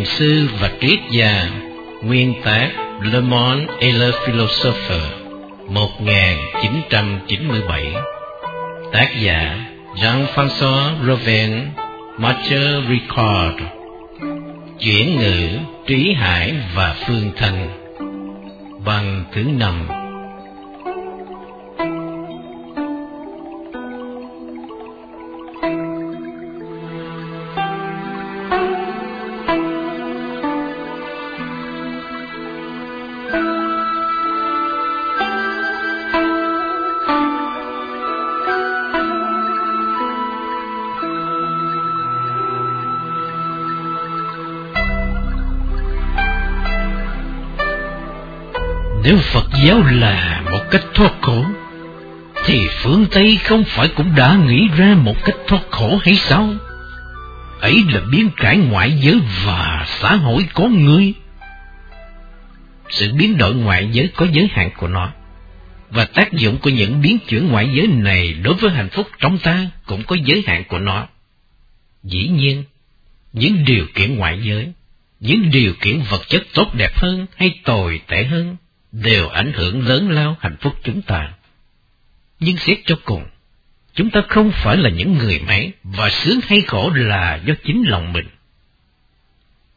Thiền sư và triết gia, Nguyên tác Le Monde et le Philosophe 1997 Tác giả Jean-François Roven Mathieu Ricard. Chuyển ngữ Trí Hải và Phương Thanh. Bằng thứ năm. Giáo là một cách thoát khổ, thì phương Tây không phải cũng đã nghĩ ra một cách thoát khổ hay sao? Ấy là biến cải ngoại giới và xã hội có người. Sự biến đổi ngoại giới có giới hạn của nó, và tác dụng của những biến chuyển ngoại giới này đối với hạnh phúc trong ta cũng có giới hạn của nó. Dĩ nhiên, những điều kiện ngoại giới, những điều kiện vật chất tốt đẹp hơn hay tồi tệ hơn đều ảnh hưởng lớn lao hạnh phúc chúng ta. Nhưng xét cho cùng, chúng ta không phải là những người máy và sướng hay khổ là do chính lòng mình.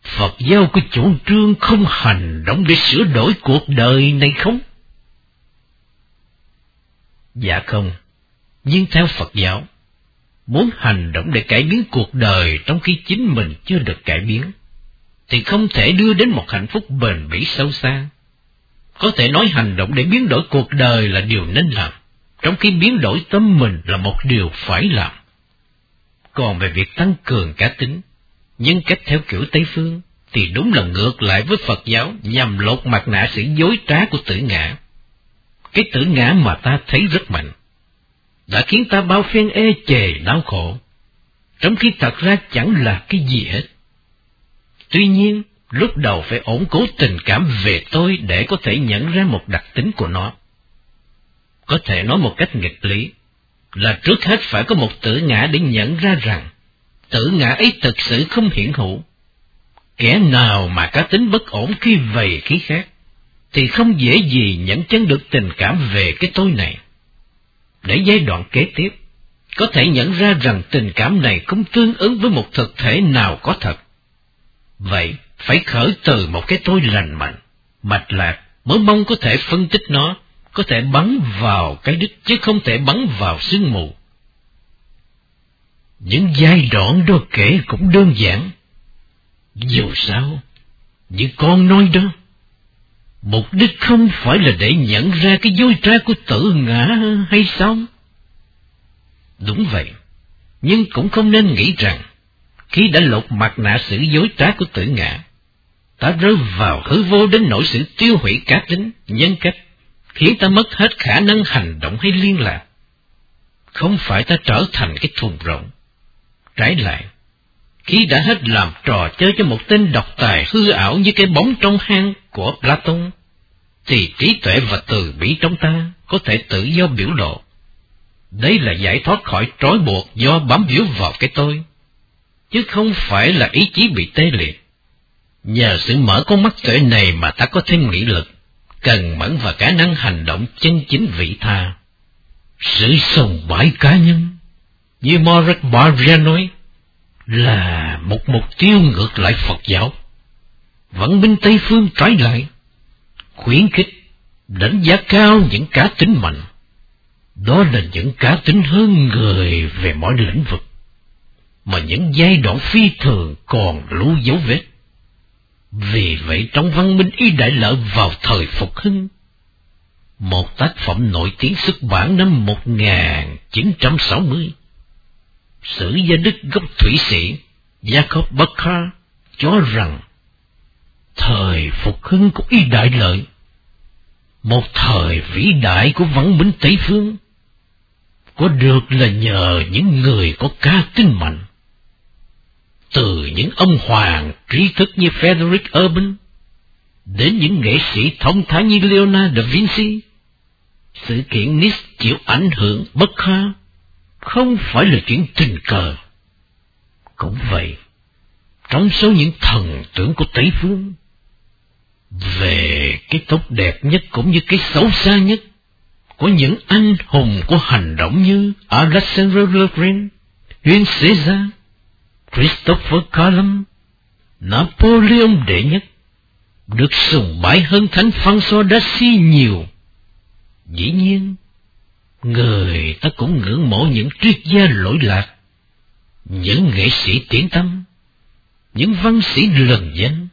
Phật giáo có chủ trương không hành động để sửa đổi cuộc đời này không? Dạ không, nhưng theo Phật giáo, muốn hành động để cải biến cuộc đời trong khi chính mình chưa được cải biến, thì không thể đưa đến một hạnh phúc bền bỉ sâu xa có thể nói hành động để biến đổi cuộc đời là điều nên làm, trong khi biến đổi tâm mình là một điều phải làm. Còn về việc tăng cường cá tính, nhân cách theo kiểu Tây Phương, thì đúng là ngược lại với Phật giáo nhằm lột mặt nạ sự dối trá của tử ngã. Cái tử ngã mà ta thấy rất mạnh, đã khiến ta bao phen ê chề đau khổ, trong khi thật ra chẳng là cái gì hết. Tuy nhiên, lúc đầu phải ổn cố tình cảm về tôi để có thể nhận ra một đặc tính của nó. Có thể nói một cách nghịch lý, là trước hết phải có một tử ngã để nhận ra rằng tử ngã ấy thực sự không hiển hữu. Kẻ nào mà cá tính bất ổn khi về khí khác, thì không dễ gì nhận chân được tình cảm về cái tôi này. Để giai đoạn kế tiếp, có thể nhận ra rằng tình cảm này không tương ứng với một thực thể nào có thật. Vậy, phải khởi từ một cái tôi lành mạnh, mạch lạc, mới mong có thể phân tích nó, có thể bắn vào cái đích chứ không thể bắn vào sương mù. Những giai đoạn đó kể cũng đơn giản. Dù sao, như con nói đó, mục đích không phải là để nhận ra cái dối trá của tự ngã hay sao? Đúng vậy, nhưng cũng không nên nghĩ rằng khi đã lột mặt nạ sự dối trá của tử ngã, ta rơi vào hư vô đến nỗi sự tiêu hủy cá tính, nhân cách, khiến ta mất hết khả năng hành động hay liên lạc. Không phải ta trở thành cái thùng rộng. Trái lại, khi đã hết làm trò chơi cho một tên độc tài hư ảo như cái bóng trong hang của Platon, thì trí tuệ và từ bi trong ta có thể tự do biểu lộ. Đây là giải thoát khỏi trói buộc do bám víu vào cái tôi, chứ không phải là ý chí bị tê liệt. Nhờ sự mở con mắt tuệ này mà ta có thêm nghị lực, cần mẫn và khả năng hành động chân chính vị tha. Sự sùng bãi cá nhân, như Morak Barria nói, là một mục tiêu ngược lại Phật giáo. vẫn minh Tây Phương trái lại, khuyến khích, đánh giá cao những cá tính mạnh. Đó là những cá tính hơn người về mọi lĩnh vực, mà những giai đoạn phi thường còn lưu dấu vết. Vì vậy trong văn minh y đại lợi vào thời phục hưng, một tác phẩm nổi tiếng xuất bản năm 1960. Sử gia Đức gốc Thủy Sĩ Jacob Burckhardt cho rằng thời phục hưng của y đại lợi, một thời vĩ đại của văn minh Tây Phương, có được là nhờ những người có ca tính mạnh từ những ông hoàng trí thức như Frederick Urban đến những nghệ sĩ thông thái như Leonardo da Vinci. Sự kiện Nice chịu ảnh hưởng bất khả không phải là chuyện tình cờ. Cũng vậy, trong số những thần tượng của Tây Phương. Về cái tốt đẹp nhất cũng như cái xấu xa nhất, của những anh hùng của hành động như Alexander Logren, Huyên Caesar, Christopher Columbus, Napoleon đệ nhất, được sùng bái hơn thánh François d'Assisi nhiều. Dĩ nhiên, người ta cũng ngưỡng mộ những triết gia lỗi lạc, những nghệ sĩ tiến tâm, những văn sĩ lừng danh,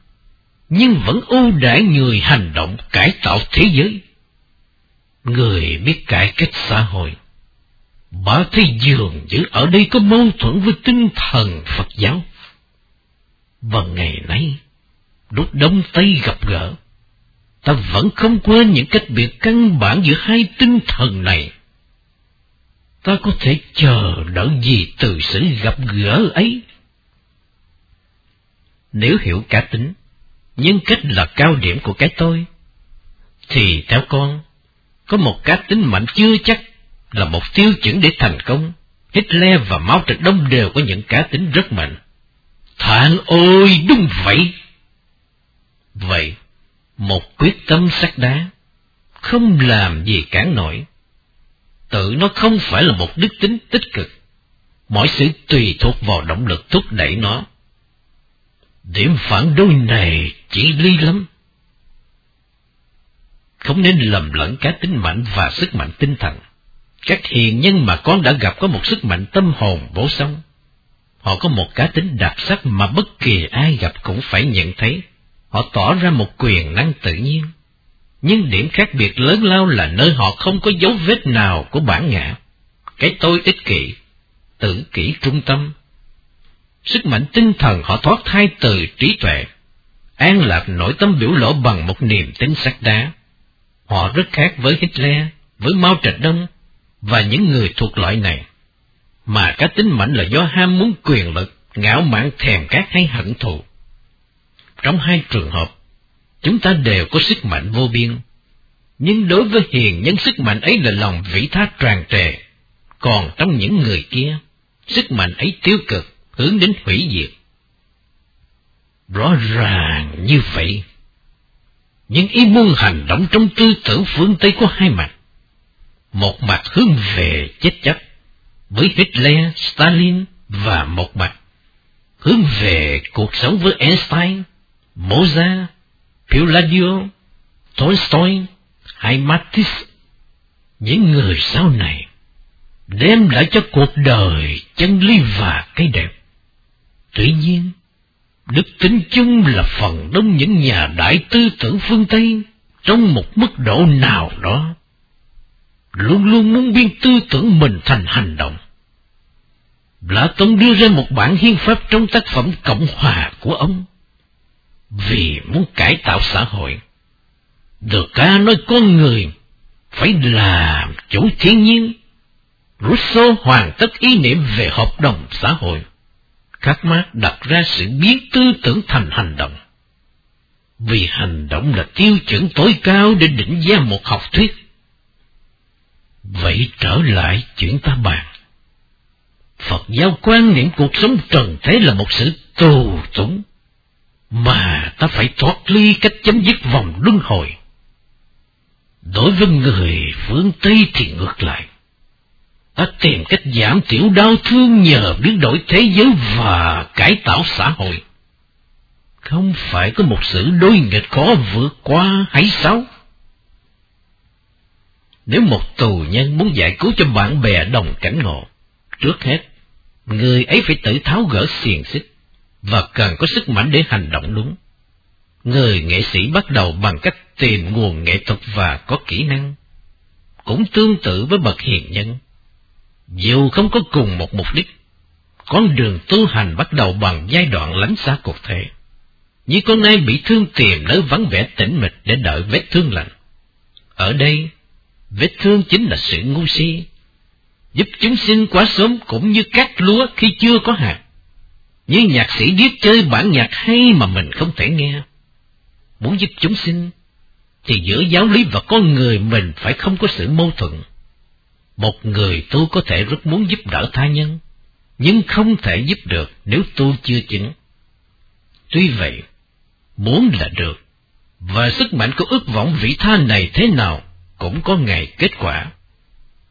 nhưng vẫn ưu đãi người hành động cải tạo thế giới. Người biết cải cách xã hội. Bà thấy dường như ở đây có mâu thuẫn với tinh thần Phật giáo. Và ngày nay, lúc đông tây gặp gỡ, ta vẫn không quên những cách biệt căn bản giữa hai tinh thần này. Ta có thể chờ đợi gì từ sự gặp gỡ ấy? Nếu hiểu cá tính, nhân cách là cao điểm của cái tôi, thì theo con, có một cá tính mạnh chưa chắc là một tiêu chuẩn để thành công. Hitler và Mao Trạch Đông đều có những cá tính rất mạnh. Thản ôi, đúng vậy! Vậy, một quyết tâm sắt đá, không làm gì cản nổi. Tự nó không phải là một đức tính tích cực, mọi sự tùy thuộc vào động lực thúc đẩy nó. Điểm phản đối này chỉ ly lắm. Không nên lầm lẫn cá tính mạnh và sức mạnh tinh thần. Các hiền nhân mà con đã gặp có một sức mạnh tâm hồn bổ sung. Họ có một cá tính đặc sắc mà bất kỳ ai gặp cũng phải nhận thấy. Họ tỏ ra một quyền năng tự nhiên. Nhưng điểm khác biệt lớn lao là nơi họ không có dấu vết nào của bản ngã. Cái tôi ích kỷ, tự kỷ trung tâm. Sức mạnh tinh thần họ thoát thai từ trí tuệ. An lạc nội tâm biểu lộ bằng một niềm tin sắc đá. Họ rất khác với Hitler, với Mao Trạch Đông và những người thuộc loại này. Mà cá tính mạnh là do ham muốn quyền lực, ngạo mạn thèm cát hay hận thù. Trong hai trường hợp, chúng ta đều có sức mạnh vô biên. Nhưng đối với hiền nhân sức mạnh ấy là lòng vĩ tha tràn trề. Còn trong những người kia, sức mạnh ấy tiêu cực, hướng đến hủy diệt. Rõ ràng như vậy. những ý muốn hành động trong tư tưởng phương Tây có hai mặt. Một mặt hướng về chết chóc, với Hitler, Stalin và một mặt hướng về cuộc sống với Einstein, Mozart, Palladio, Tolstoy hay Matisse. Những người sau này đem lại cho cuộc đời chân lý và cái đẹp. Tuy nhiên, đức tính chung là phần đông những nhà đại tư tưởng phương Tây trong một mức độ nào đó luôn luôn muốn biến tư tưởng mình thành hành động. Platon đưa ra một bản hiến pháp trong tác phẩm Cộng Hòa của ông vì muốn cải tạo xã hội. Được ca nói con người phải làm chủ thiên nhiên. Rousseau hoàn tất ý niệm về hợp đồng xã hội. Các mác đặt ra sự biến tư tưởng thành hành động. Vì hành động là tiêu chuẩn tối cao để định giá một học thuyết. Vậy trở lại chuyện ta bàn. Phật giáo quan niệm cuộc sống trần thế là một sự tù túng, mà ta phải thoát ly cách chấm dứt vòng luân hồi. Đối với người phương Tây thì ngược lại. Ta tìm cách giảm thiểu đau thương nhờ biến đổi thế giới và cải tạo xã hội. Không phải có một sự đối nghịch khó vượt qua hay sao? Nếu một tù nhân muốn giải cứu cho bạn bè đồng cảnh ngộ, trước hết, người ấy phải tự tháo gỡ xiềng xích và cần có sức mạnh để hành động đúng. Người nghệ sĩ bắt đầu bằng cách tìm nguồn nghệ thuật và có kỹ năng. Cũng tương tự với bậc hiền nhân. Dù không có cùng một mục đích, con đường tu hành bắt đầu bằng giai đoạn lánh xa cuộc thể. Như con nai bị thương tìm nơi vắng vẻ tĩnh mịch để đợi vết thương lành. Ở đây, vết thương chính là sự ngu si, giúp chúng sinh quá sớm cũng như cát lúa khi chưa có hạt như nhạc sĩ biết chơi bản nhạc hay mà mình không thể nghe. Muốn giúp chúng sinh, thì giữa giáo lý và con người mình phải không có sự mâu thuẫn. Một người tu có thể rất muốn giúp đỡ tha nhân, nhưng không thể giúp được nếu tu chưa chứng. Tuy vậy, muốn là được, và sức mạnh của ước vọng vị tha này thế nào cũng có ngày kết quả.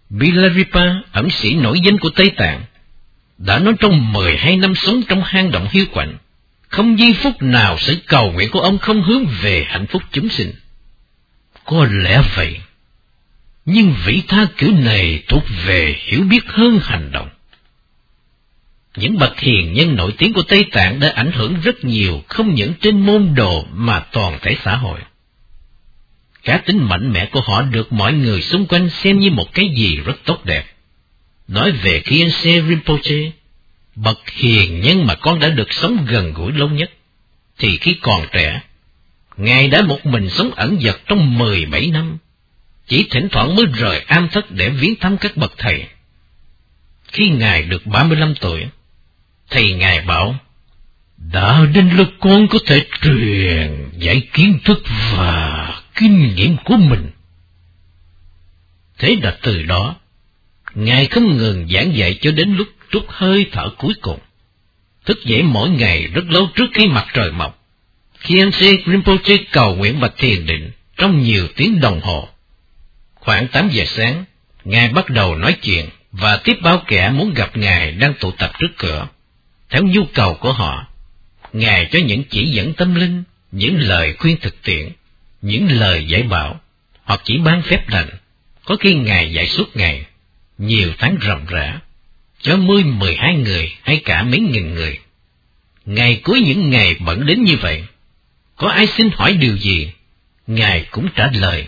Bilaripa, ẩm sĩ nổi danh của Tây Tạng, đã nói trong mười hai năm sống trong hang động hiu quạnh, không giây phút nào sự cầu nguyện của ông không hướng về hạnh phúc chúng sinh. Có lẽ vậy, nhưng vị tha kiểu này thuộc về hiểu biết hơn hành động. Những bậc hiền nhân nổi tiếng của Tây Tạng đã ảnh hưởng rất nhiều không những trên môn đồ mà toàn thể xã hội. Cá tính mạnh mẽ của họ được mọi người xung quanh xem như một cái gì rất tốt đẹp. Nói về Khiense Rinpoche, bậc hiền nhân mà con đã được sống gần gũi lâu nhất, thì khi còn trẻ, Ngài đã một mình sống ẩn dật trong mười bảy năm, chỉ thỉnh thoảng mới rời am thất để viếng thăm các bậc thầy. Khi Ngài được ba mươi lăm tuổi, thì Ngài bảo, đạo đến lúc con có thể truyền dạy kiến thức và kinh nghiệm của mình. Thế là từ đó, Ngài không ngừng giảng dạy cho đến lúc trút hơi thở cuối cùng. Thức dậy mỗi ngày rất lâu trước khi mặt trời mọc. Khi anh Khiense Rinpoche cầu nguyện và thiền định trong nhiều tiếng đồng hồ. Khoảng 8 giờ sáng, Ngài bắt đầu nói chuyện và tiếp báo kẻ muốn gặp Ngài đang tụ tập trước cửa. Theo nhu cầu của họ, Ngài cho những chỉ dẫn tâm linh, những lời khuyên thực tiễn, những lời giải bảo, hoặc chỉ ban phép lành. Có khi Ngài dạy suốt ngày, nhiều tháng rầm rã, cho mươi mười hai người hay cả mấy nghìn người. Ngày cuối những ngày bận đến như vậy, có ai xin hỏi điều gì, Ngài cũng trả lời,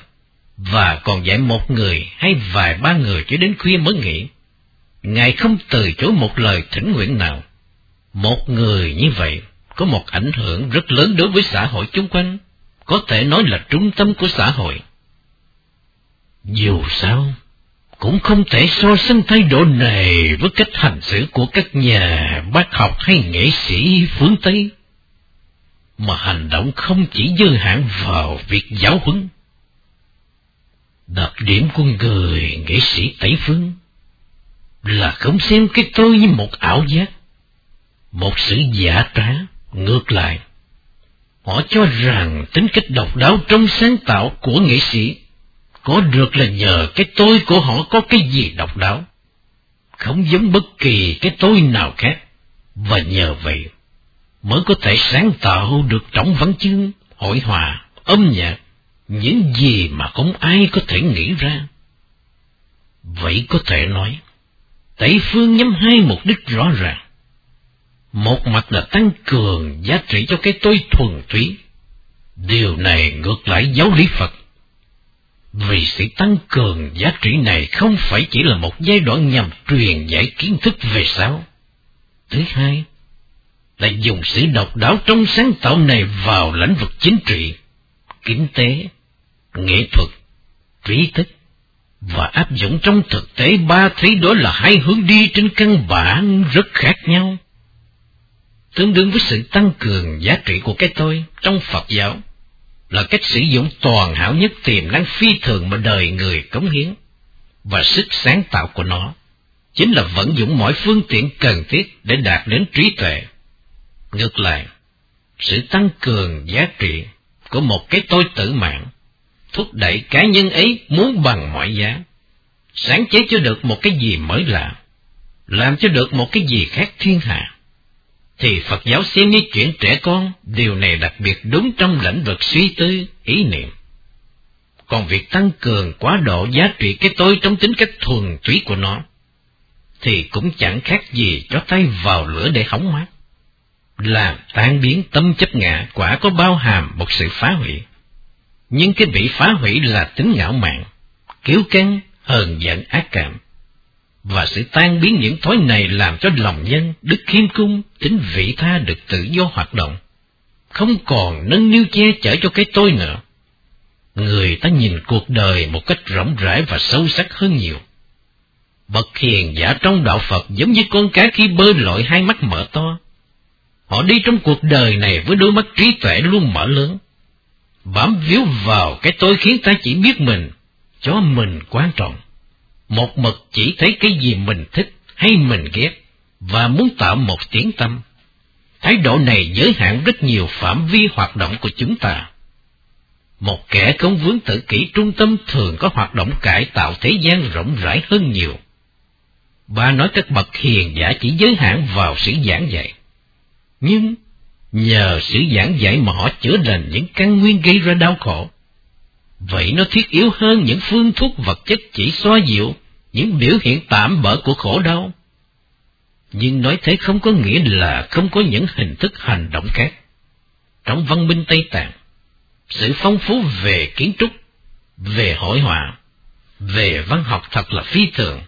và còn dạy một người hay vài ba người cho đến khuya mới nghỉ. Ngài không từ chối một lời thỉnh nguyện nào. Một người như vậy có một ảnh hưởng rất lớn đối với xã hội chung quanh, có thể nói là trung tâm của xã hội. Dù sao, cũng không thể so sánh thái độ này với cách hành xử của các nhà bác học hay nghệ sĩ phương Tây, mà hành động không chỉ dư hạn vào việc giáo huấn. Đặc điểm của người nghệ sĩ Tây Phương là không xem cái tôi như một ảo giác, một sự giả trá, ngược lại. Họ cho rằng tính cách độc đáo trong sáng tạo của nghệ sĩ có được là nhờ cái tôi của họ có cái gì độc đáo, không giống bất kỳ cái tôi nào khác, và nhờ vậy mới có thể sáng tạo được trọng văn chương, hội họa, âm nhạc, những gì mà không ai có thể nghĩ ra. Vậy có thể nói, Tây Phương nhắm hai mục đích rõ ràng. Một mặt là tăng cường giá trị cho cái tôi thuần túy. Điều này ngược lại giáo lý Phật. Vì sự tăng cường giá trị này không phải chỉ là một giai đoạn nhằm truyền giải kiến thức về sau. Thứ hai, là dùng sự độc đáo trong sáng tạo này vào lĩnh vực chính trị, kinh tế, nghệ thuật, trí thức, và áp dụng trong thực tế ba thứ đó là hai hướng đi trên căn bản rất khác nhau tương đương với sự tăng cường giá trị của cái tôi trong Phật giáo, là cách sử dụng toàn hảo nhất tiềm năng phi thường mà đời người cống hiến, và sức sáng tạo của nó chính là vận dụng mọi phương tiện cần thiết để đạt đến trí tuệ. Ngược lại, sự tăng cường giá trị của một cái tôi tự mạng thúc đẩy cá nhân ấy muốn bằng mọi giá, sáng chế cho được một cái gì mới lạ, làm cho được một cái gì khác thiên hạ thì Phật giáo xem như chuyện trẻ con, điều này đặc biệt đúng trong lĩnh vực suy tư, ý niệm. Còn việc tăng cường quá độ giá trị cái tôi trong tính cách thuần túy của nó, thì cũng chẳng khác gì cho tay vào lửa để hóng mát. Làm tan biến tâm chấp ngã quả có bao hàm một sự phá hủy. Nhưng cái bị phá hủy là tính ngạo mạn, kiêu căng, hờn giận ác cảm và sẽ tan biến những thói này làm cho lòng nhân, đức khiêm cung, tính vị tha được tự do hoạt động, không còn nâng niu che chở cho cái tôi nữa. Người ta nhìn cuộc đời một cách rộng rãi và sâu sắc hơn nhiều. Bậc hiền giả trong đạo Phật giống như con cá khi bơi lội hai mắt mở to. Họ đi trong cuộc đời này với đôi mắt trí tuệ luôn mở lớn. Bám víu vào cái tôi khiến ta chỉ biết mình, cho mình quan trọng một mực chỉ thấy cái gì mình thích hay mình ghét, và muốn tạo một tiếng tâm. Thái độ này giới hạn rất nhiều phạm vi hoạt động của chúng ta. Một kẻ không vướng tự kỷ trung tâm thường có hoạt động cải tạo thế gian rộng rãi hơn nhiều. Bà nói các bậc hiền giả chỉ giới hạn vào sự giảng dạy. Nhưng nhờ sự giảng dạy mà họ chữa lành những căn nguyên gây ra đau khổ. Vậy nó thiết yếu hơn những phương thuốc vật chất chỉ xoa dịu những biểu hiện tạm bỡ của khổ đau. Nhưng nói thế không có nghĩa là không có những hình thức hành động khác. Trong văn minh Tây Tạng, sự phong phú về kiến trúc, về hội họa, về văn học thật là phi thường.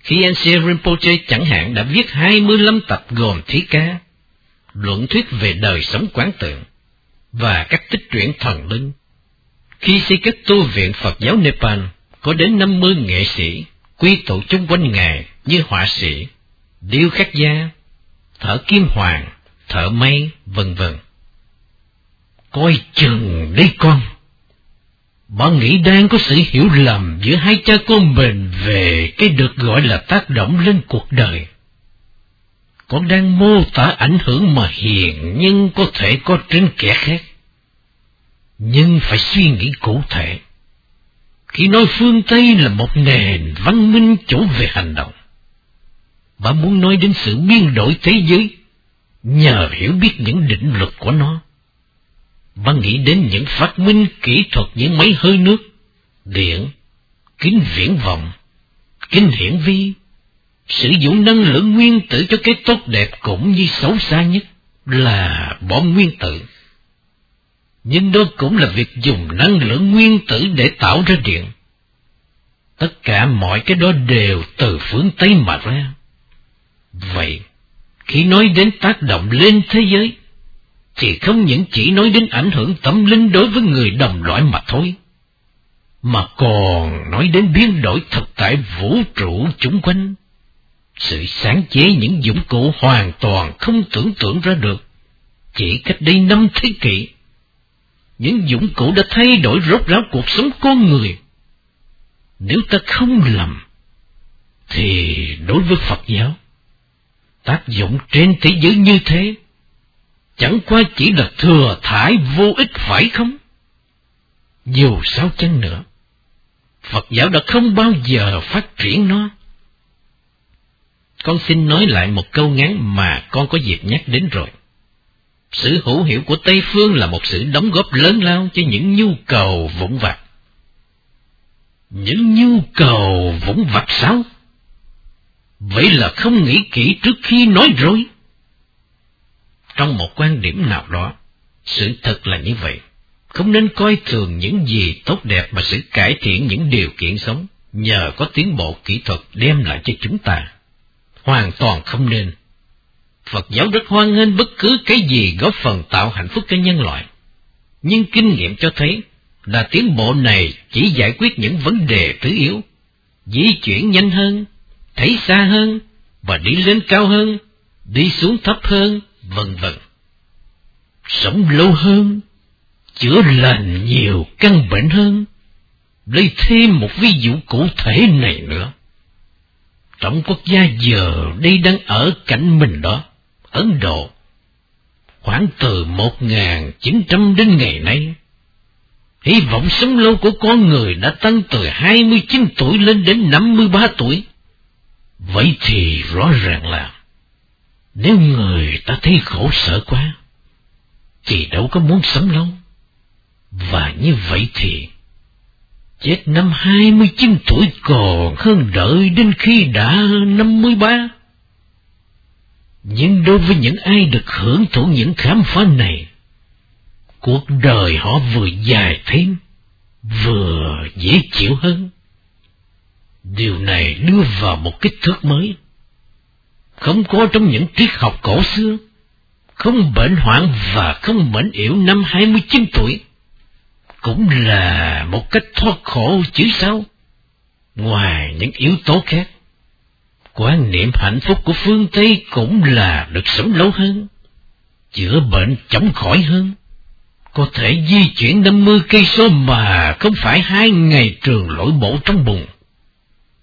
Khi Anse Rinpoche chẳng hạn đã viết 25 tập gồm thí ca, luận thuyết về đời sống quán tượng, và các tích truyện thần linh. Khi xây các tu viện Phật giáo Nepal, có đến 50 nghệ sĩ quy tụ chung quanh Ngài như họa sĩ, điêu khắc gia, thợ kim hoàng, thợ may, vân vân. Coi chừng đấy con! Bà nghĩ đang có sự hiểu lầm giữa hai cha con mình về cái được gọi là tác động lên cuộc đời. Con đang mô tả ảnh hưởng mà hiền nhưng có thể có trên kẻ khác. Nhưng phải suy nghĩ cụ thể. Khi nói phương Tây là một nền văn minh chủ về hành động, bà muốn nói đến sự biến đổi thế giới nhờ hiểu biết những định luật của nó. Bà nghĩ đến những phát minh kỹ thuật những máy hơi nước, điện, kính viễn vọng, kính hiển vi, sử dụng năng lượng nguyên tử cho cái tốt đẹp cũng như xấu xa nhất là bom nguyên tử nhưng đó cũng là việc dùng năng lượng nguyên tử để tạo ra điện. Tất cả mọi cái đó đều từ phương Tây mà ra. Vậy, khi nói đến tác động lên thế giới, thì không những chỉ nói đến ảnh hưởng tâm linh đối với người đồng loại mà thôi, mà còn nói đến biến đổi thực tại vũ trụ chúng quanh. Sự sáng chế những dụng cụ hoàn toàn không tưởng tượng ra được, chỉ cách đây năm thế kỷ những dụng cụ đã thay đổi rốt ráo cuộc sống con người. Nếu ta không lầm, thì đối với Phật giáo, tác dụng trên thế giới như thế, chẳng qua chỉ là thừa thải vô ích phải không? Dù sao chăng nữa, Phật giáo đã không bao giờ phát triển nó. Con xin nói lại một câu ngắn mà con có dịp nhắc đến rồi. Sự hữu hiệu của Tây Phương là một sự đóng góp lớn lao cho những nhu cầu vũng vặt. Những nhu cầu vũng vặt sao? Vậy là không nghĩ kỹ trước khi nói rồi. Trong một quan điểm nào đó, sự thật là như vậy. Không nên coi thường những gì tốt đẹp mà sự cải thiện những điều kiện sống nhờ có tiến bộ kỹ thuật đem lại cho chúng ta. Hoàn toàn không nên Phật giáo rất hoan nghênh bất cứ cái gì góp phần tạo hạnh phúc cho nhân loại. Nhưng kinh nghiệm cho thấy là tiến bộ này chỉ giải quyết những vấn đề thứ yếu, di chuyển nhanh hơn, thấy xa hơn, và đi lên cao hơn, đi xuống thấp hơn, vân vân. Sống lâu hơn, chữa lành nhiều căn bệnh hơn. Lấy thêm một ví dụ cụ thể này nữa. Trong quốc gia giờ đây đang ở cảnh mình đó, Ấn Độ. Khoảng từ 1.900 đến ngày nay, hy vọng sống lâu của con người đã tăng từ 29 tuổi lên đến 53 tuổi. Vậy thì rõ ràng là, nếu người ta thấy khổ sở quá, thì đâu có muốn sống lâu. Và như vậy thì, chết năm 29 tuổi còn hơn đợi đến khi đã 53. Nhưng đối với những ai được hưởng thụ những khám phá này, cuộc đời họ vừa dài thêm, vừa dễ chịu hơn. Điều này đưa vào một kích thước mới, không có trong những triết học cổ xưa, không bệnh hoạn và không bệnh yếu năm 29 tuổi, cũng là một cách thoát khổ chứ sao, ngoài những yếu tố khác quan niệm hạnh phúc của phương Tây cũng là được sống lâu hơn, chữa bệnh chóng khỏi hơn, có thể di chuyển năm mươi cây số mà không phải hai ngày trường lỗi bộ trong bùn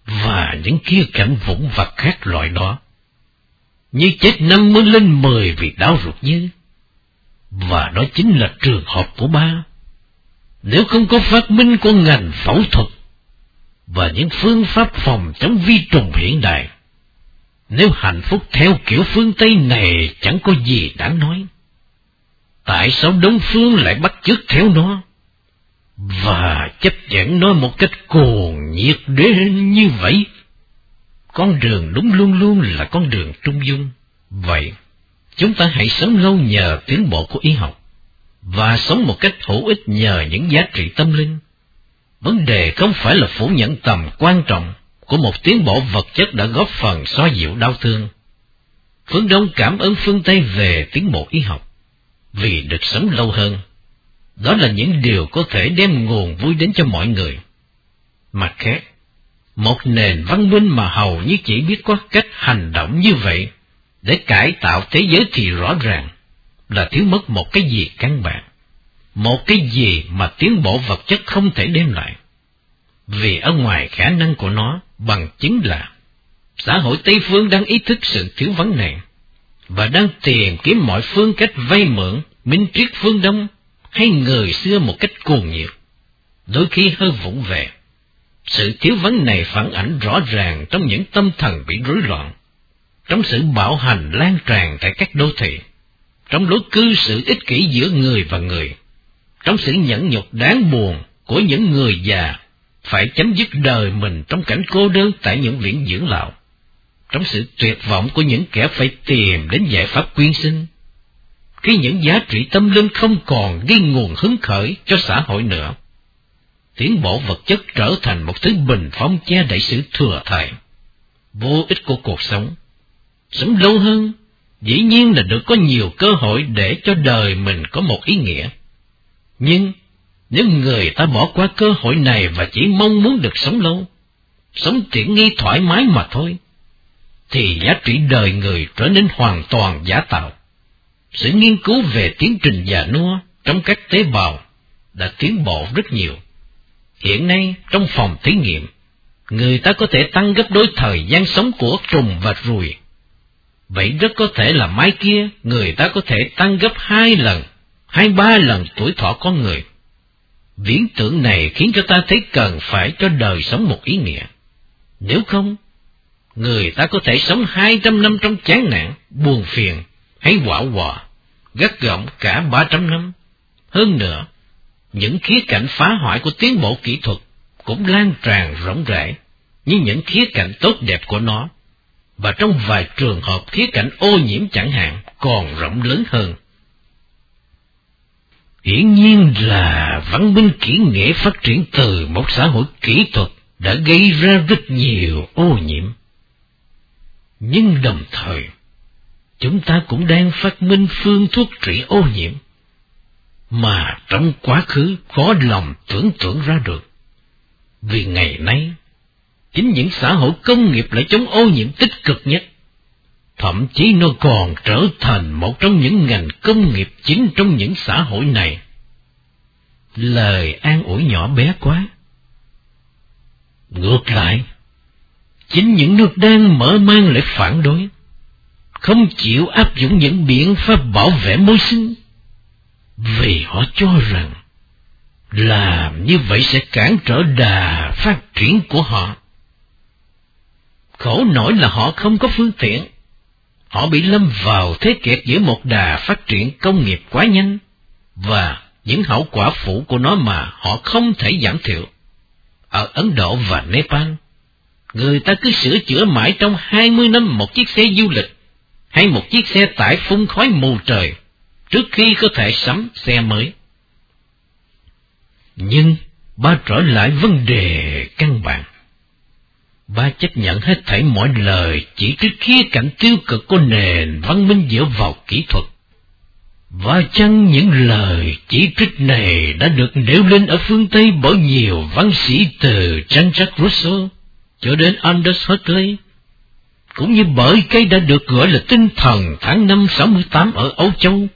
và những kia cảnh vũng vặt khác loại đó. như chết năm mươi lên mười vì đau ruột như. Và đó chính là trường hợp của ba. Nếu không có phát minh của ngành phẫu thuật và những phương pháp phòng chống vi trùng hiện đại, nếu hạnh phúc theo kiểu phương Tây này chẳng có gì đáng nói. Tại sao Đông Phương lại bắt chước theo nó? Và chấp nhận nó một cách cuồng nhiệt đến như vậy? Con đường đúng luôn luôn là con đường trung dung. Vậy, chúng ta hãy sống lâu nhờ tiến bộ của y học, và sống một cách hữu ích nhờ những giá trị tâm linh. Vấn đề không phải là phủ nhận tầm quan trọng của một tiến bộ vật chất đã góp phần xoa dịu đau thương. Phương Đông cảm ơn phương Tây về tiến bộ y học, vì được sống lâu hơn. Đó là những điều có thể đem nguồn vui đến cho mọi người. Mặt khác, một nền văn minh mà hầu như chỉ biết có cách hành động như vậy để cải tạo thế giới thì rõ ràng là thiếu mất một cái gì căn bản, một cái gì mà tiến bộ vật chất không thể đem lại. Vì ở ngoài khả năng của nó bằng chứng là xã hội Tây Phương đang ý thức sự thiếu vắng này và đang tìm kiếm mọi phương cách vay mượn minh triết phương Đông hay người xưa một cách cuồng nhiệt, đôi khi hơi vụng về. Sự thiếu vắng này phản ảnh rõ ràng trong những tâm thần bị rối loạn, trong sự bạo hành lan tràn tại các đô thị, trong lối cư xử ích kỷ giữa người và người, trong sự nhẫn nhục đáng buồn của những người già phải chấm dứt đời mình trong cảnh cô đơn tại những viện dưỡng lão, trong sự tuyệt vọng của những kẻ phải tìm đến giải pháp quyên sinh. Khi những giá trị tâm linh không còn gây nguồn hứng khởi cho xã hội nữa, tiến bộ vật chất trở thành một thứ bình phong che đậy sự thừa thải, vô ích của cuộc sống. Sống lâu hơn, dĩ nhiên là được có nhiều cơ hội để cho đời mình có một ý nghĩa. Nhưng nếu người ta bỏ qua cơ hội này và chỉ mong muốn được sống lâu, sống tiện nghi thoải mái mà thôi, thì giá trị đời người trở nên hoàn toàn giả tạo. Sự nghiên cứu về tiến trình già nua trong các tế bào đã tiến bộ rất nhiều. Hiện nay, trong phòng thí nghiệm, người ta có thể tăng gấp đôi thời gian sống của trùng và ruồi. Vậy rất có thể là mai kia, người ta có thể tăng gấp hai lần, hai ba lần tuổi thọ con người. Viễn tưởng này khiến cho ta thấy cần phải cho đời sống một ý nghĩa. Nếu không, người ta có thể sống hai trăm năm trong chán nản, buồn phiền, hay quả quọ, gắt gỏng cả ba trăm năm. Hơn nữa, những khía cạnh phá hoại của tiến bộ kỹ thuật cũng lan tràn rộng rãi như những khía cạnh tốt đẹp của nó, và trong vài trường hợp khía cạnh ô nhiễm chẳng hạn còn rộng lớn hơn. Hiển nhiên là văn minh kỹ nghệ phát triển từ một xã hội kỹ thuật đã gây ra rất nhiều ô nhiễm. Nhưng đồng thời, chúng ta cũng đang phát minh phương thuốc trị ô nhiễm, mà trong quá khứ khó lòng tưởng tượng ra được. Vì ngày nay, chính những xã hội công nghiệp lại chống ô nhiễm tích cực nhất. Thậm chí nó còn trở thành một trong những ngành công nghiệp chính trong những xã hội này lời an ủi nhỏ bé quá. Ngược lại, chính những nước đang mở mang lại phản đối, không chịu áp dụng những biện pháp bảo vệ môi sinh, vì họ cho rằng làm như vậy sẽ cản trở đà phát triển của họ. Khổ nổi là họ không có phương tiện, họ bị lâm vào thế kẹt giữa một đà phát triển công nghiệp quá nhanh và những hậu quả phụ của nó mà họ không thể giảm thiểu. Ở Ấn Độ và Nepal, người ta cứ sửa chữa mãi trong hai mươi năm một chiếc xe du lịch hay một chiếc xe tải phun khói mù trời trước khi có thể sắm xe mới. Nhưng ba trở lại vấn đề căn bản. Chấp nhận hết thảy mọi lời chỉ trích khía cạnh tiêu cực của nền văn minh dựa vào kỹ thuật. Và chăng những lời chỉ trích này đã được nêu lên ở phương Tây bởi nhiều văn sĩ từ Jean-Jacques Rousseau cho đến Anders Huxley, cũng như bởi cái đã được gọi là tinh thần tháng năm 68 ở Âu Châu,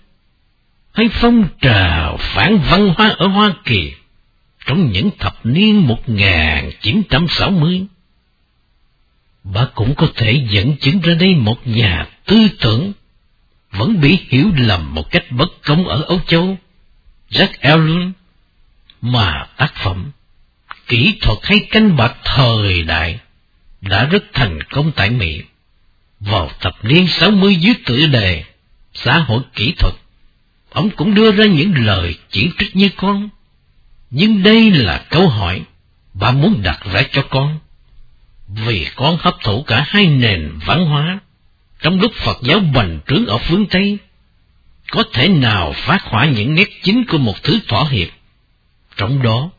hay phong trào phản văn hóa ở Hoa Kỳ trong những thập niên 1960 bà cũng có thể dẫn chứng ra đây một nhà tư tưởng vẫn bị hiểu lầm một cách bất công ở Âu Châu. Jack Ellul mà tác phẩm kỹ thuật hay canh bạc thời đại đã rất thành công tại Mỹ. Vào thập niên 60 dưới tựa đề xã hội kỹ thuật, ông cũng đưa ra những lời chỉ trích như con. Nhưng đây là câu hỏi bà muốn đặt ra cho con. Vì con hấp thụ cả hai nền văn hóa, trong lúc Phật giáo bành trướng ở phương Tây, có thể nào phát hỏa những nét chính của một thứ thỏa hiệp. Trong đó,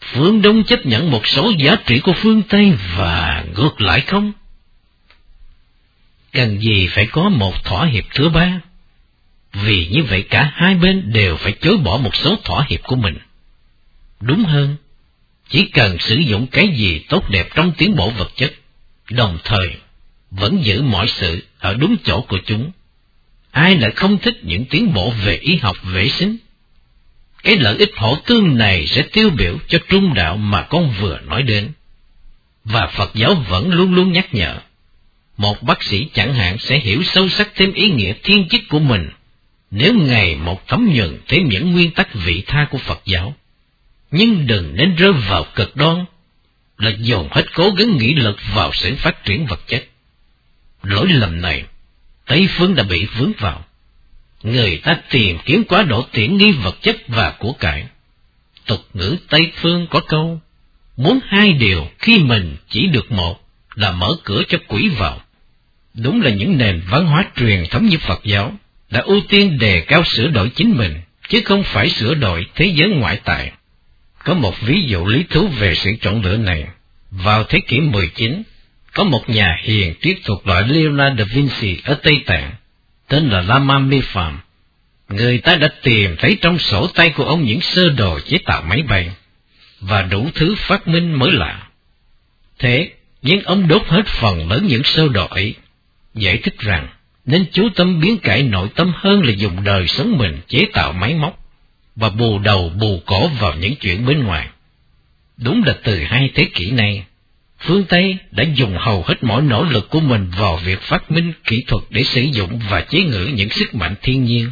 phương Đông chấp nhận một số giá trị của phương Tây và ngược lại không? Cần gì phải có một thỏa hiệp thứ ba? Vì như vậy cả hai bên đều phải chối bỏ một số thỏa hiệp của mình. Đúng hơn, chỉ cần sử dụng cái gì tốt đẹp trong tiến bộ vật chất, đồng thời vẫn giữ mọi sự ở đúng chỗ của chúng. Ai lại không thích những tiến bộ về y học vệ sinh? Cái lợi ích hổ tương này sẽ tiêu biểu cho trung đạo mà con vừa nói đến. Và Phật giáo vẫn luôn luôn nhắc nhở, một bác sĩ chẳng hạn sẽ hiểu sâu sắc thêm ý nghĩa thiên chức của mình nếu ngày một thấm nhuần thêm những nguyên tắc vị tha của Phật giáo nhưng đừng nên rơi vào cực đoan, là dồn hết cố gắng nghị lực vào sự phát triển vật chất. Lỗi lầm này, Tây Phương đã bị vướng vào. Người ta tìm kiếm quá độ tiện nghi vật chất và của cải. Tục ngữ Tây Phương có câu, muốn hai điều khi mình chỉ được một là mở cửa cho quỷ vào. Đúng là những nền văn hóa truyền thống như Phật giáo đã ưu tiên đề cao sửa đổi chính mình, chứ không phải sửa đổi thế giới ngoại tại. Có một ví dụ lý thú về sự chọn lựa này. Vào thế kỷ 19, có một nhà hiền triết thuộc loại Leonardo da Vinci ở Tây Tạng, tên là Lama Mephan. Người ta đã tìm thấy trong sổ tay của ông những sơ đồ chế tạo máy bay, và đủ thứ phát minh mới lạ. Thế, nhưng ông đốt hết phần lớn những sơ đồ ấy, giải thích rằng nên chú tâm biến cải nội tâm hơn là dùng đời sống mình chế tạo máy móc và bù đầu bù cổ vào những chuyện bên ngoài. Đúng là từ hai thế kỷ này, phương Tây đã dùng hầu hết mọi nỗ lực của mình vào việc phát minh kỹ thuật để sử dụng và chế ngự những sức mạnh thiên nhiên.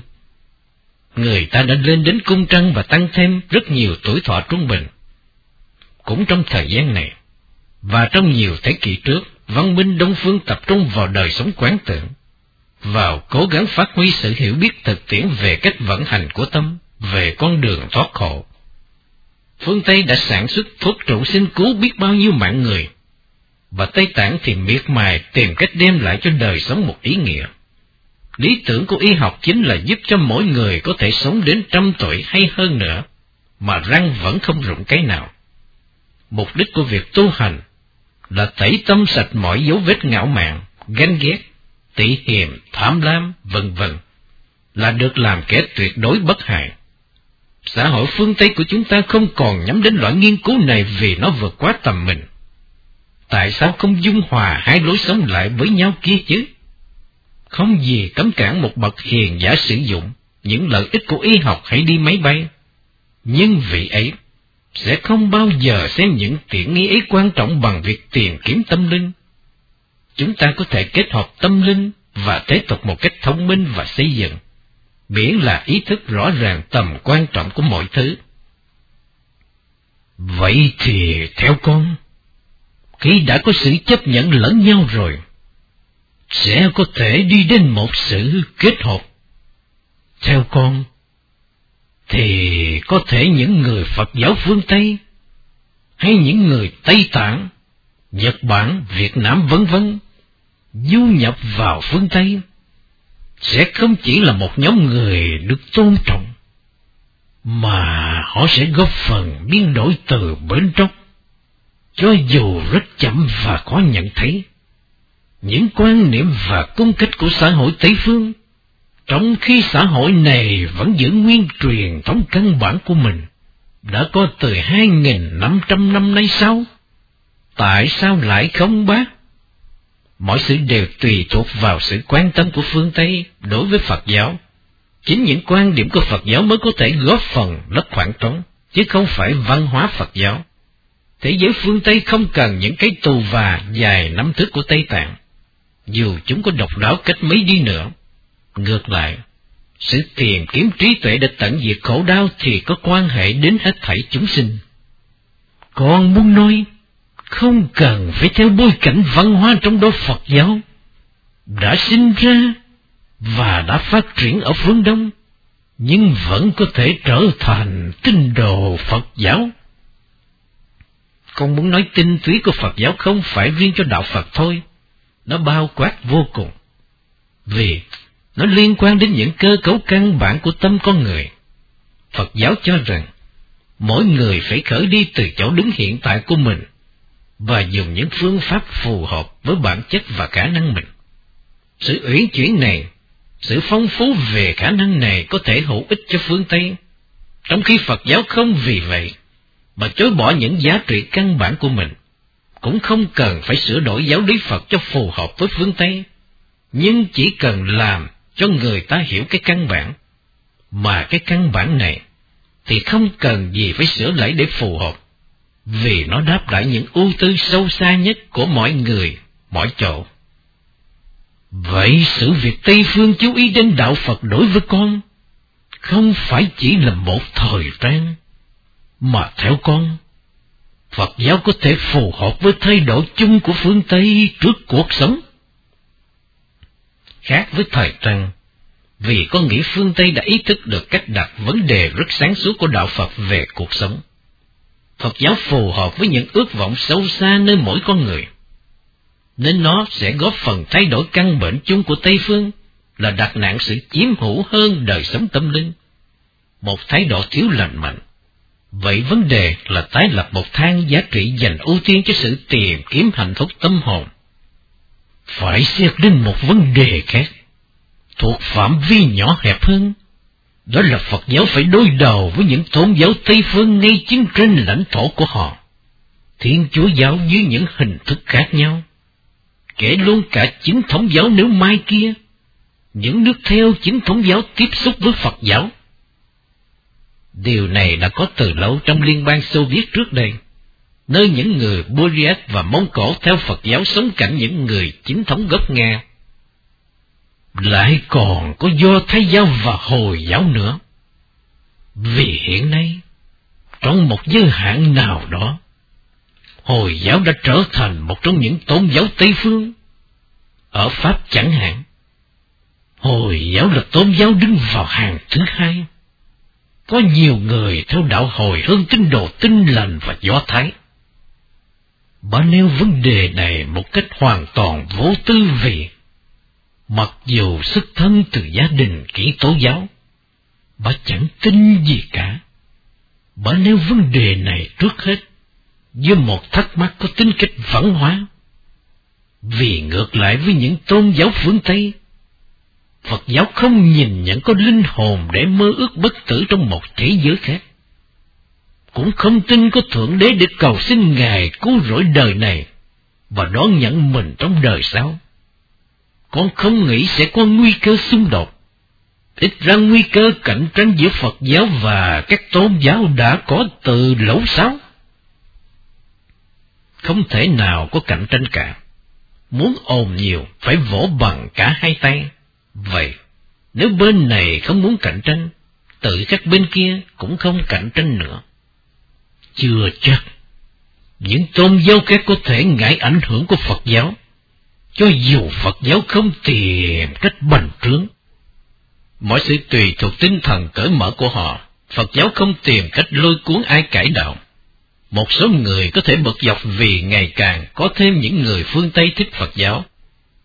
Người ta đã lên đến cung trăng và tăng thêm rất nhiều tuổi thọ trung bình. Cũng trong thời gian này, và trong nhiều thế kỷ trước, văn minh Đông Phương tập trung vào đời sống quán tưởng, vào cố gắng phát huy sự hiểu biết thực tiễn về cách vận hành của tâm về con đường thoát khổ. Phương Tây đã sản xuất thuốc trụ sinh cứu biết bao nhiêu mạng người, và Tây Tạng thì miệt mài tìm cách đem lại cho đời sống một ý nghĩa. Lý tưởng của y học chính là giúp cho mỗi người có thể sống đến trăm tuổi hay hơn nữa, mà răng vẫn không rụng cái nào. Mục đích của việc tu hành là tẩy tâm sạch mọi dấu vết ngạo mạn, ganh ghét, tị hiềm, tham lam, vân vân, là được làm kẻ tuyệt đối bất hại. Xã hội phương Tây của chúng ta không còn nhắm đến loại nghiên cứu này vì nó vượt quá tầm mình. Tại sao không dung hòa hai lối sống lại với nhau kia chứ? Không gì cấm cản một bậc hiền giả sử dụng những lợi ích của y học hãy đi máy bay. Nhưng vị ấy sẽ không bao giờ xem những tiện nghi ấy quan trọng bằng việc tìm kiếm tâm linh. Chúng ta có thể kết hợp tâm linh và thế tục một cách thông minh và xây dựng miễn là ý thức rõ ràng tầm quan trọng của mọi thứ. Vậy thì theo con, khi đã có sự chấp nhận lẫn nhau rồi, sẽ có thể đi đến một sự kết hợp. Theo con, thì có thể những người Phật giáo phương Tây, hay những người Tây Tạng, Nhật Bản, Việt Nam vân vân du nhập vào phương Tây sẽ không chỉ là một nhóm người được tôn trọng, mà họ sẽ góp phần biến đổi từ bên trong, cho dù rất chậm và khó nhận thấy. Những quan niệm và cung cách của xã hội Tây Phương, trong khi xã hội này vẫn giữ nguyên truyền thống căn bản của mình, đã có từ 2.500 năm nay sau. Tại sao lại không bác? Mọi sự đều tùy thuộc vào sự quan tâm của phương Tây đối với Phật giáo. Chính những quan điểm của Phật giáo mới có thể góp phần lấp khoảng trống, chứ không phải văn hóa Phật giáo. thế giới phương Tây không cần những cái tù và dài năm thước của Tây Tạng, dù chúng có độc đáo cách mấy đi nữa. Ngược lại, sự tìm kiếm trí tuệ để tận diệt khổ đau thì có quan hệ đến hết thảy chúng sinh. Còn muốn nói, không cần phải theo bối cảnh văn hóa trong đó Phật giáo, đã sinh ra và đã phát triển ở phương Đông, nhưng vẫn có thể trở thành tinh đồ Phật giáo. Con muốn nói tinh túy của Phật giáo không phải riêng cho đạo Phật thôi, nó bao quát vô cùng. Vì nó liên quan đến những cơ cấu căn bản của tâm con người. Phật giáo cho rằng, mỗi người phải khởi đi từ chỗ đứng hiện tại của mình, và dùng những phương pháp phù hợp với bản chất và khả năng mình. Sự uyển chuyển này, sự phong phú về khả năng này có thể hữu ích cho phương Tây, trong khi Phật giáo không vì vậy mà chối bỏ những giá trị căn bản của mình, cũng không cần phải sửa đổi giáo lý Phật cho phù hợp với phương Tây, nhưng chỉ cần làm cho người ta hiểu cái căn bản, mà cái căn bản này thì không cần gì phải sửa lại để phù hợp, vì nó đáp lại những ưu tư sâu xa nhất của mọi người, mọi chỗ. Vậy sự việc Tây Phương chú ý đến đạo Phật đối với con, không phải chỉ là một thời trang, mà theo con, Phật giáo có thể phù hợp với thay đổi chung của phương Tây trước cuộc sống. Khác với thời trang, vì con nghĩ phương Tây đã ý thức được cách đặt vấn đề rất sáng suốt của đạo Phật về cuộc sống. Phật giáo phù hợp với những ước vọng sâu xa nơi mỗi con người nên nó sẽ góp phần thay đổi căn bệnh chung của Tây Phương là đặt nặng sự chiếm hữu hơn đời sống tâm linh. Một thái độ thiếu lành mạnh. Vậy vấn đề là tái lập một thang giá trị dành ưu tiên cho sự tìm kiếm hạnh phúc tâm hồn. Phải xét đến một vấn đề khác, thuộc phạm vi nhỏ hẹp hơn. Đó là Phật giáo phải đối đầu với những tôn giáo Tây Phương ngay chính trên lãnh thổ của họ. Thiên Chúa giáo dưới những hình thức khác nhau kể luôn cả chính thống giáo nếu mai kia, những nước theo chính thống giáo tiếp xúc với Phật giáo. Điều này đã có từ lâu trong Liên bang Xô Viết trước đây, nơi những người Buryat và Mông Cổ theo Phật giáo sống cạnh những người chính thống gốc Nga. Lại còn có do Thái giáo và Hồi giáo nữa. Vì hiện nay, trong một giới hạn nào đó, Hồi giáo đã trở thành một trong những tôn giáo Tây Phương. Ở Pháp chẳng hạn, Hồi giáo là tôn giáo đứng vào hàng thứ hai. Có nhiều người theo đạo hồi hơn tín đồ tinh lành và do thái. Bà nêu vấn đề này một cách hoàn toàn vô tư vì, mặc dù xuất thân từ gia đình kỹ tố giáo, bà chẳng tin gì cả. Bà nêu vấn đề này trước hết với một thắc mắc có tính cách văn hóa. Vì ngược lại với những tôn giáo phương Tây, Phật giáo không nhìn nhận có linh hồn để mơ ước bất tử trong một thế giới khác. Cũng không tin có Thượng Đế để cầu xin Ngài cứu rỗi đời này và đón nhận mình trong đời sau. Con không nghĩ sẽ có nguy cơ xung đột. Ít ra nguy cơ cạnh tranh giữa Phật giáo và các tôn giáo đã có từ lâu sáu không thể nào có cạnh tranh cả. Muốn ồn nhiều, phải vỗ bằng cả hai tay. Vậy, nếu bên này không muốn cạnh tranh, tự các bên kia cũng không cạnh tranh nữa. Chưa chắc, những tôn giáo khác có thể ngại ảnh hưởng của Phật giáo, cho dù Phật giáo không tìm cách bành trướng. Mọi sự tùy thuộc tinh thần cởi mở của họ, Phật giáo không tìm cách lôi cuốn ai cải đạo một số người có thể bật dọc vì ngày càng có thêm những người phương Tây thích Phật giáo,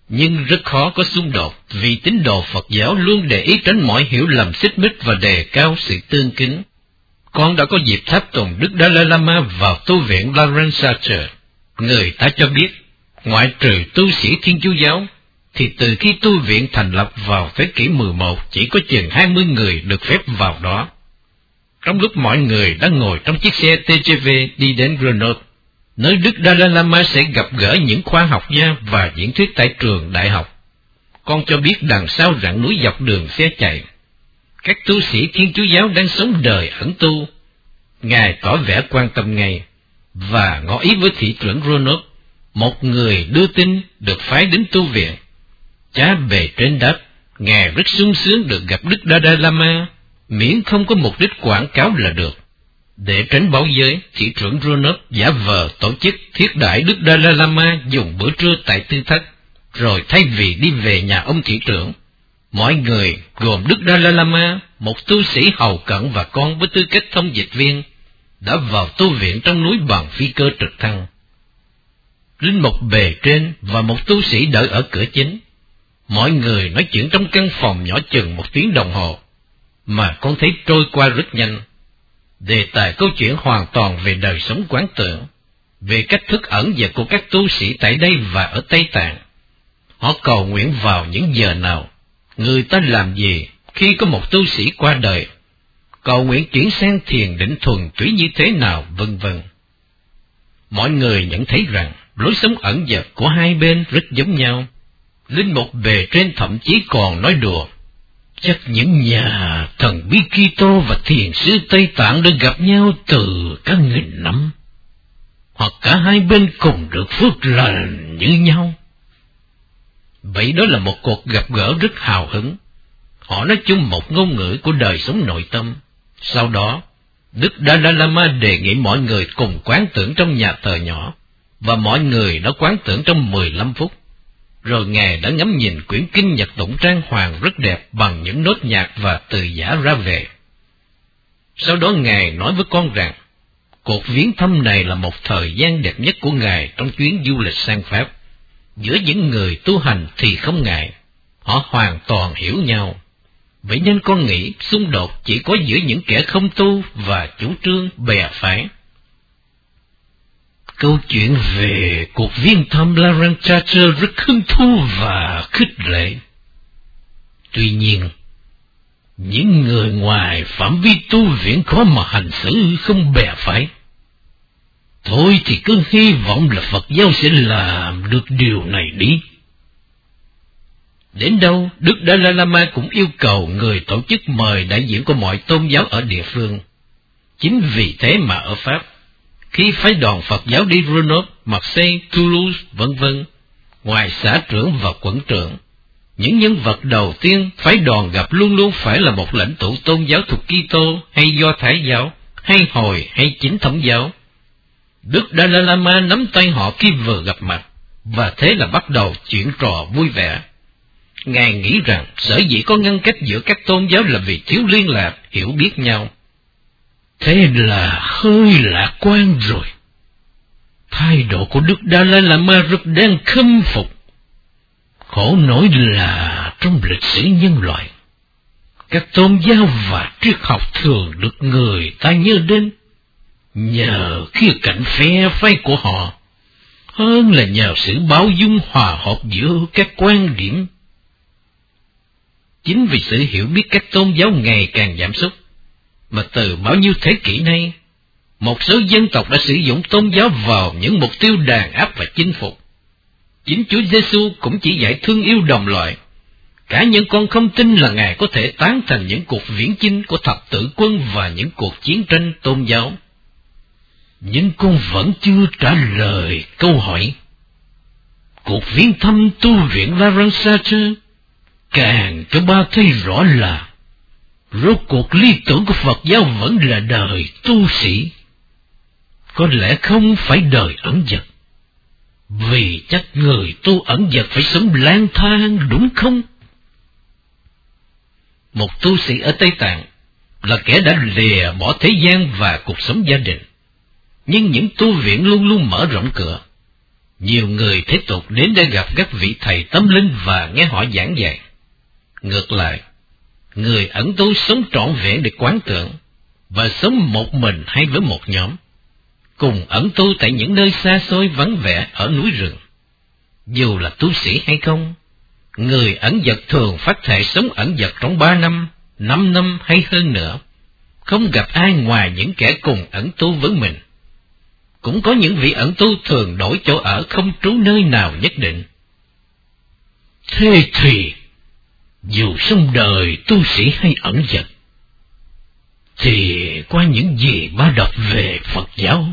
nhưng rất khó có xung đột vì tín đồ Phật giáo luôn để ý tránh mọi hiểu lầm xích mích và đề cao sự tương kính. Con đã có dịp tháp tùng Đức Dalai Lama vào tu viện Laransacher. Người ta cho biết, ngoại trừ tu sĩ Thiên Chúa Giáo, thì từ khi tu viện thành lập vào thế kỷ 11 chỉ có chừng 20 người được phép vào đó. Trong lúc mọi người đang ngồi trong chiếc xe TGV đi đến Grenoble, nơi Đức Dalai Lama sẽ gặp gỡ những khoa học gia và diễn thuyết tại trường đại học. Con cho biết đằng sau rặng núi dọc đường xe chạy, các tu sĩ Thiên Chúa Giáo đang sống đời ẩn tu. Ngài tỏ vẻ quan tâm ngay, và ngỏ ý với thị trưởng Ronald một người đưa tin được phái đến tu viện. Cha bề trên đáp, Ngài rất sung sướng được gặp Đức Dalai Lama, miễn không có mục đích quảng cáo là được. Để tránh báo giới, thị trưởng Ronov giả vờ tổ chức thiết đại Đức Dalai Lama dùng bữa trưa tại tư thất, rồi thay vì đi về nhà ông thị trưởng, mọi người gồm Đức Dalai Lama, một tu sĩ hầu cận và con với tư cách thông dịch viên, đã vào tu viện trong núi bằng phi cơ trực thăng. Linh mục bề trên và một tu sĩ đợi ở cửa chính. Mọi người nói chuyện trong căn phòng nhỏ chừng một tiếng đồng hồ, mà con thấy trôi qua rất nhanh. Đề tài câu chuyện hoàn toàn về đời sống quán tưởng, về cách thức ẩn dật của các tu sĩ tại đây và ở Tây Tạng. Họ cầu nguyện vào những giờ nào, người ta làm gì khi có một tu sĩ qua đời, cầu nguyện chuyển sang thiền định thuần túy như thế nào, vân vân. Mọi người nhận thấy rằng lối sống ẩn dật của hai bên rất giống nhau. Linh mục bề trên thậm chí còn nói đùa. Chắc những nhà thần bí Kitô và thiền sư Tây Tạng đã gặp nhau từ các nghìn năm. Hoặc cả hai bên cùng được phước lành như nhau. Vậy đó là một cuộc gặp gỡ rất hào hứng. Họ nói chung một ngôn ngữ của đời sống nội tâm. Sau đó, Đức Dalai Lama đề nghị mọi người cùng quán tưởng trong nhà thờ nhỏ, và mọi người đã quán tưởng trong 15 phút. Rồi Ngài đã ngắm nhìn quyển kinh Nhật Tụng Trang Hoàng rất đẹp bằng những nốt nhạc và từ giả ra về. Sau đó Ngài nói với con rằng, cuộc viếng thăm này là một thời gian đẹp nhất của Ngài trong chuyến du lịch sang Pháp. Giữa những người tu hành thì không ngại, họ hoàn toàn hiểu nhau. Vậy nên con nghĩ xung đột chỉ có giữa những kẻ không tu và chủ trương bè phái. Câu chuyện về cuộc viên thăm Laurent Charter rất hứng thú và khích lệ. Tuy nhiên, những người ngoài phạm vi tu viện khó mà hành xử không bè phải. Thôi thì cứ hy vọng là Phật giáo sẽ làm được điều này đi. Đến đâu, Đức Dalai Lama cũng yêu cầu người tổ chức mời đại diện của mọi tôn giáo ở địa phương. Chính vì thế mà ở Pháp, khi phái đoàn Phật giáo đi Grenoble, Marseille, Toulouse, vân vân, ngoài xã trưởng và quận trưởng, những nhân vật đầu tiên phái đoàn gặp luôn luôn phải là một lãnh tụ tôn giáo thuộc Kitô hay Do Thái giáo, hay Hồi hay Chính thống giáo. Đức Dalai Lama nắm tay họ khi vừa gặp mặt, và thế là bắt đầu chuyện trò vui vẻ. Ngài nghĩ rằng sở dĩ có ngăn cách giữa các tôn giáo là vì thiếu liên lạc, hiểu biết nhau. Thế là hơi lạc quan rồi. Thái độ của Đức Dalai Lama rất đang khâm phục. Khổ nổi là trong lịch sử nhân loại, các tôn giáo và triết học thường được người ta nhớ đến nhờ khía cạnh phe phái của họ, hơn là nhờ sự báo dung hòa hợp giữa các quan điểm. Chính vì sự hiểu biết các tôn giáo ngày càng giảm sút, mà từ bao nhiêu thế kỷ nay, một số dân tộc đã sử dụng tôn giáo vào những mục tiêu đàn áp và chinh phục. Chính Chúa Giêsu cũng chỉ dạy thương yêu đồng loại. Cả những con không tin là Ngài có thể tán thành những cuộc viễn chinh của thập tử quân và những cuộc chiến tranh tôn giáo. Nhưng con vẫn chưa trả lời câu hỏi. Cuộc viếng thăm tu viện Varansacha càng cho ba thấy rõ là rốt cuộc lý tưởng của Phật giáo vẫn là đời tu sĩ. Có lẽ không phải đời ẩn dật. Vì chắc người tu ẩn dật phải sống lang thang đúng không? Một tu sĩ ở Tây Tạng là kẻ đã lìa bỏ thế gian và cuộc sống gia đình. Nhưng những tu viện luôn luôn mở rộng cửa. Nhiều người thế tục đến để gặp các vị thầy tâm linh và nghe họ giảng dạy. Ngược lại, người ẩn tu sống trọn vẹn để quán tưởng, và sống một mình hay với một nhóm, cùng ẩn tu tại những nơi xa xôi vắng vẻ ở núi rừng. Dù là tu sĩ hay không, người ẩn dật thường phát thể sống ẩn dật trong ba năm, năm năm hay hơn nữa, không gặp ai ngoài những kẻ cùng ẩn tu với mình. Cũng có những vị ẩn tu thường đổi chỗ ở không trú nơi nào nhất định. Thế thì, dù sống đời tu sĩ hay ẩn dật, thì qua những gì ba đọc về Phật giáo,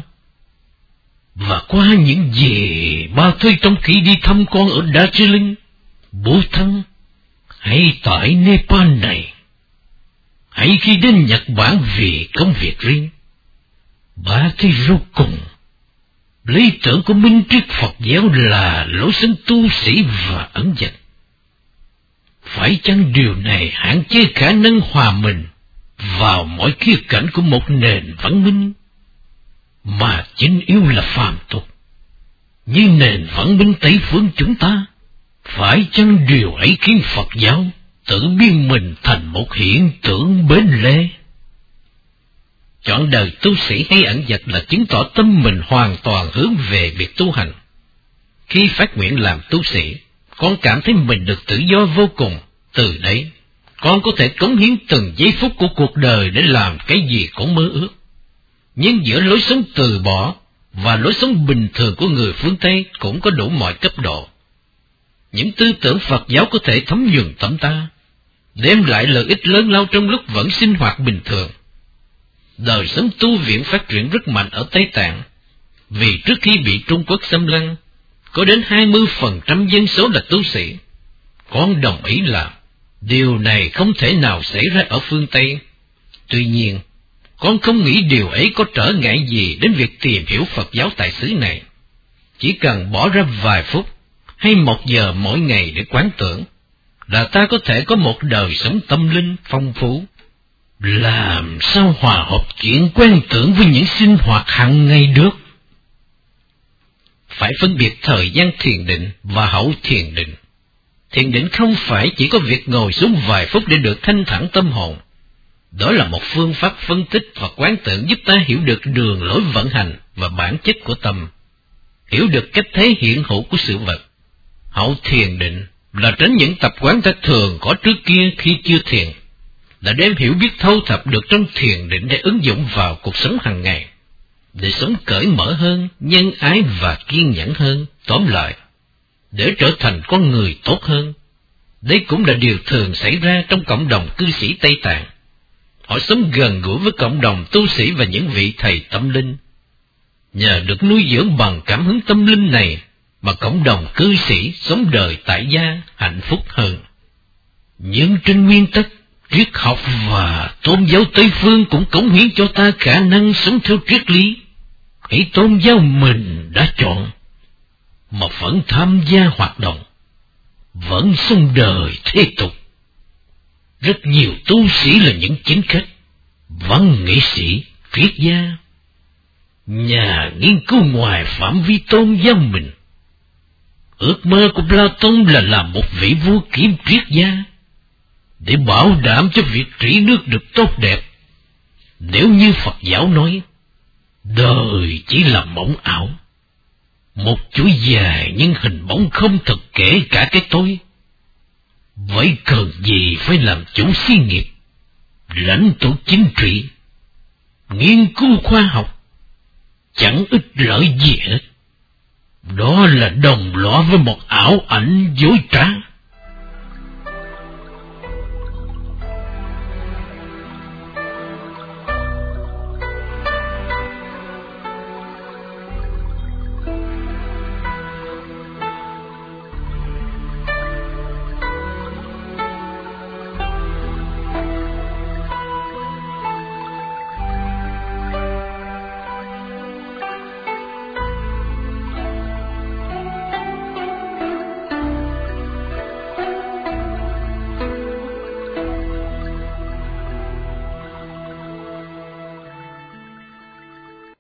Và qua những gì ba thấy trong khi đi thăm con ở Darjeeling, Bố Thăng, hay tại Nepal này, hay khi đến Nhật Bản vì công việc riêng, ba thấy rốt cùng lý tưởng của minh triết Phật giáo là lối sống tu sĩ và ẩn dật. Phải chăng điều này hạn chế khả năng hòa mình vào mọi khía cạnh của một nền văn minh, mà chính yếu là phàm tục, như nền văn minh Tây phương chúng ta? Phải chăng điều ấy khiến Phật giáo tự biến mình thành một hiện tượng bến lê? Chọn đời tu sĩ hay ẩn dật là chứng tỏ tâm mình hoàn toàn hướng về việc tu hành. Khi phát nguyện làm tu sĩ, con cảm thấy mình được tự do vô cùng, từ đấy, con có thể cống hiến từng giây phút của cuộc đời để làm cái gì con mơ ước. Nhưng giữa lối sống từ bỏ và lối sống bình thường của người phương Tây cũng có đủ mọi cấp độ. Những tư tưởng Phật giáo có thể thấm nhuần tâm ta, đem lại lợi ích lớn lao trong lúc vẫn sinh hoạt bình thường đời sống tu viện phát triển rất mạnh ở Tây Tạng, vì trước khi bị Trung Quốc xâm lăng, có đến 20% dân số là tu sĩ. Con đồng ý là điều này không thể nào xảy ra ở phương Tây. Tuy nhiên, con không nghĩ điều ấy có trở ngại gì đến việc tìm hiểu Phật giáo tại xứ này. Chỉ cần bỏ ra vài phút hay một giờ mỗi ngày để quán tưởng, là ta có thể có một đời sống tâm linh phong phú. Làm sao hòa hợp chuyện quen tưởng với những sinh hoạt hàng ngày được? Phải phân biệt thời gian thiền định và hậu thiền định. Thiền định không phải chỉ có việc ngồi xuống vài phút để được thanh thản tâm hồn. Đó là một phương pháp phân tích và quán tưởng giúp ta hiểu được đường lối vận hành và bản chất của tâm, hiểu được cách thế hiện hữu của sự vật. Hậu thiền định là tránh những tập quán ta thường có trước kia khi chưa thiền là đem hiểu biết thâu thập được trong thiền định để ứng dụng vào cuộc sống hàng ngày, để sống cởi mở hơn, nhân ái và kiên nhẫn hơn, tóm lại, để trở thành con người tốt hơn. Đây cũng là điều thường xảy ra trong cộng đồng cư sĩ Tây Tạng. Họ sống gần gũi với cộng đồng tu sĩ và những vị thầy tâm linh. Nhờ được nuôi dưỡng bằng cảm hứng tâm linh này, mà cộng đồng cư sĩ sống đời tại gia hạnh phúc hơn. Nhưng trên nguyên tắc, triết học và tôn giáo Tây Phương cũng cống hiến cho ta khả năng sống theo triết lý. Hãy tôn giáo mình đã chọn, mà vẫn tham gia hoạt động, vẫn sống đời thế tục. Rất nhiều tu sĩ là những chính khách, văn nghệ sĩ, triết gia, nhà nghiên cứu ngoài phạm vi tôn giáo mình. Ước mơ của Platon là làm một vị vua kiếm triết gia để bảo đảm cho việc trị nước được tốt đẹp. Nếu như Phật giáo nói, đời chỉ là mộng ảo, một chuỗi dài nhưng hình bóng không thực kể cả cái tôi. Vậy cần gì phải làm chủ xí nghiệp, lãnh tụ chính trị, nghiên cứu khoa học, chẳng ích lợi gì hết. Đó là đồng lõa với một ảo ảnh dối trá